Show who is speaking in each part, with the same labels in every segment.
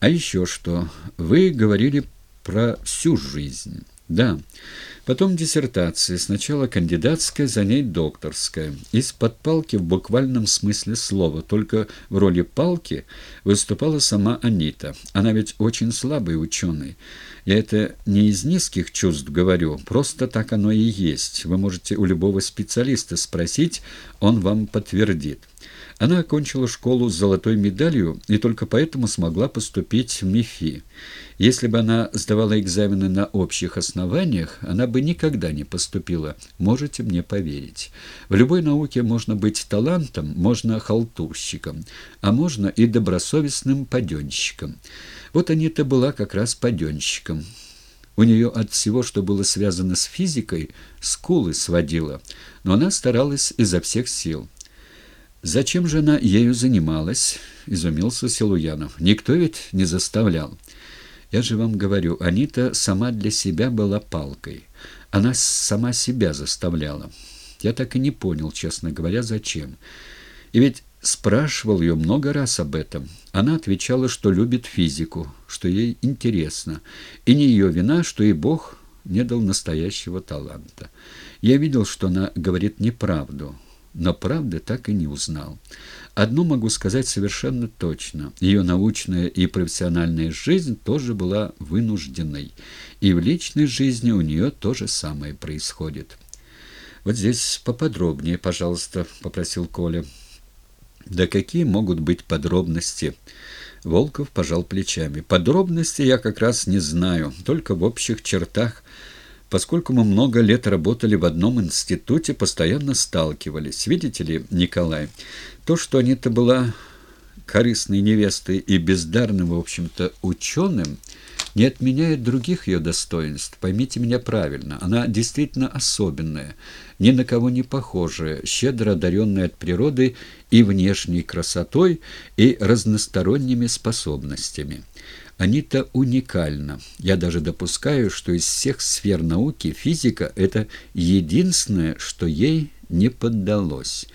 Speaker 1: А еще что? Вы говорили про всю жизнь. Да. Потом диссертация, сначала кандидатская, за ней докторская. Из-под палки в буквальном смысле слова, только в роли палки выступала сама Анита. Она ведь очень слабый ученый. Я это не из низких чувств говорю, просто так оно и есть. Вы можете у любого специалиста спросить, он вам подтвердит. Она окончила школу с золотой медалью и только поэтому смогла поступить в МИФИ. Если бы она сдавала экзамены на общих основаниях, она бы никогда не поступила, можете мне поверить. В любой науке можно быть талантом, можно халтурщиком, а можно и добросовестным паденщиком. Вот Анита была как раз паденщиком. У нее от всего, что было связано с физикой, скулы сводила, но она старалась изо всех сил. «Зачем же она ею занималась?» — изумился Силуянов. «Никто ведь не заставлял». «Я же вам говорю, Анита сама для себя была палкой. Она сама себя заставляла. Я так и не понял, честно говоря, зачем. И ведь спрашивал ее много раз об этом. Она отвечала, что любит физику, что ей интересно. И не ее вина, что и Бог не дал настоящего таланта. Я видел, что она говорит неправду» но правды так и не узнал. Одно могу сказать совершенно точно. Ее научная и профессиональная жизнь тоже была вынужденной. И в личной жизни у нее то же самое происходит. «Вот здесь поподробнее, пожалуйста», — попросил Коля. «Да какие могут быть подробности?» Волков пожал плечами. «Подробности я как раз не знаю, только в общих чертах». Поскольку мы много лет работали в одном институте, постоянно сталкивались. Видите ли, Николай, то, что Анита была корыстной невестой и бездарным, в общем-то, ученым, не отменяет других ее достоинств. Поймите меня правильно, она действительно особенная, ни на кого не похожая, щедро одаренная от природы и внешней красотой, и разносторонними способностями. Анита уникальна. Я даже допускаю, что из всех сфер науки физика – это единственное, что ей не поддалось.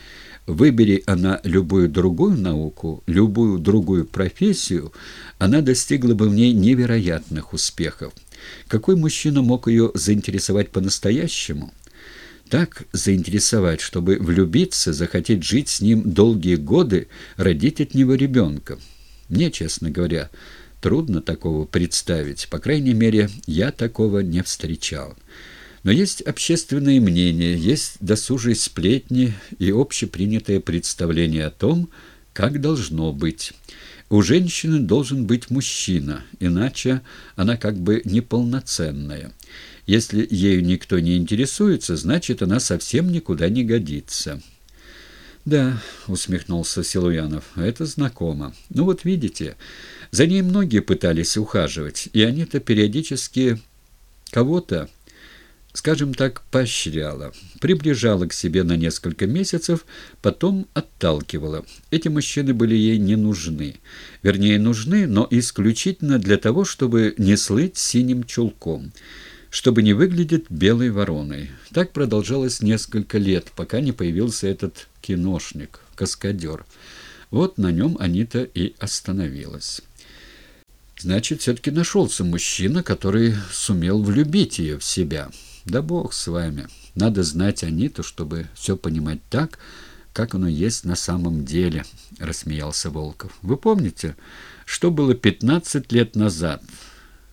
Speaker 1: Выбери она любую другую науку, любую другую профессию, она достигла бы в ней невероятных успехов. Какой мужчина мог ее заинтересовать по-настоящему? Так заинтересовать, чтобы влюбиться, захотеть жить с ним долгие годы, родить от него ребенка. Мне, честно говоря, Трудно такого представить. По крайней мере, я такого не встречал. Но есть общественное мнение, есть досужие сплетни и общепринятое представление о том, как должно быть. У женщины должен быть мужчина, иначе она как бы неполноценная. Если ею никто не интересуется, значит, она совсем никуда не годится». «Да», — усмехнулся Силуянов, — «это знакомо. Ну вот видите, за ней многие пытались ухаживать, и они-то периодически кого-то, скажем так, поощряла, приближала к себе на несколько месяцев, потом отталкивала. Эти мужчины были ей не нужны. Вернее, нужны, но исключительно для того, чтобы не слыть синим чулком» чтобы не выглядеть белой вороной. Так продолжалось несколько лет, пока не появился этот киношник, каскадер. Вот на нем Анита и остановилась. Значит, все-таки нашелся мужчина, который сумел влюбить ее в себя. Да бог с вами. Надо знать Аниту, чтобы все понимать так, как оно есть на самом деле, — рассмеялся Волков. Вы помните, что было пятнадцать лет назад?